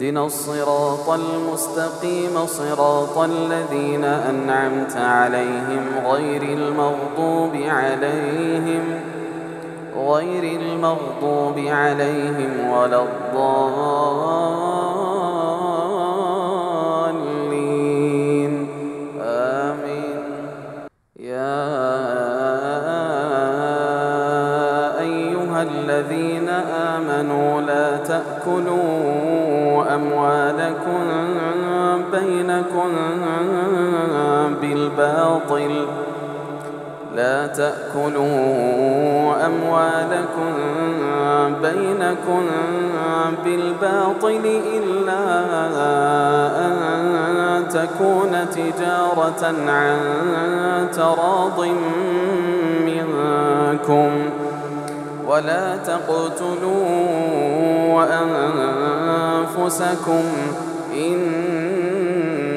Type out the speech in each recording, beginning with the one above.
اهدنا الصراط المستقيم صراط الذين أنعمت عليهم غير المغضوب عليهم غير المغضوب عليهم ولا الضالين. آمين. يا أيها الذين آمنوا لا تأكلوا بينكم بالباطل. لا تأكلوا أموالكم بينكم بالباطل إلا أن تكون تجارة عن تراض منكم. ولا تقتلوا أنفسكم إن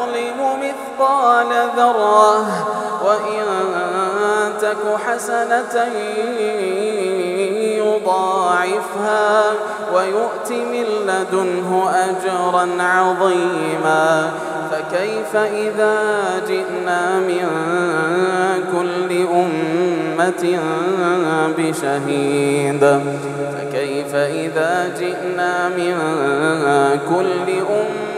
يظلم مثقال ذرة وإن تك حسنة يضاعفها ويؤت من لدنه أجرا عظيما فكيف إذا جئنا من كل أمة بشهيد فكيف إذا جئنا من كل